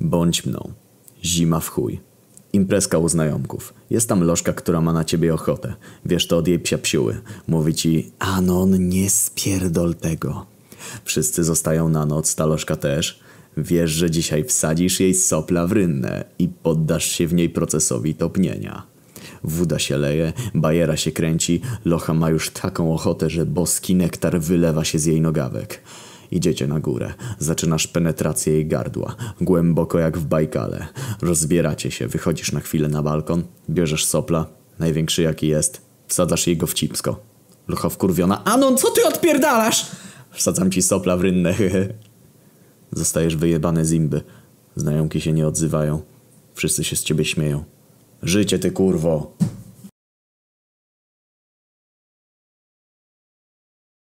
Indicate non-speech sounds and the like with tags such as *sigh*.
Bądź mną. Zima w chuj. Imprezka u znajomków. Jest tam lożka, która ma na ciebie ochotę. Wiesz to od jej psia psiuły. Mówi ci, Anon, nie spierdol tego. Wszyscy zostają na noc, ta lożka też. Wiesz, że dzisiaj wsadzisz jej sopla w rynnę i poddasz się w niej procesowi topnienia. Woda się leje, bajera się kręci, locha ma już taką ochotę, że boski nektar wylewa się z jej nogawek. Idziecie na górę, zaczynasz penetrację jej gardła, głęboko jak w Bajkale. Rozbieracie się, wychodzisz na chwilę na balkon, bierzesz sopla, największy jaki jest, wsadzasz jej go w cipsko. Locha wkurwiona, Anon, co ty odpierdalasz? Wsadzam ci sopla w rynnę, *laughs* Zostajesz wyjebany z imby. Znajomki się nie odzywają. Wszyscy się z ciebie śmieją. Życie ty kurwo!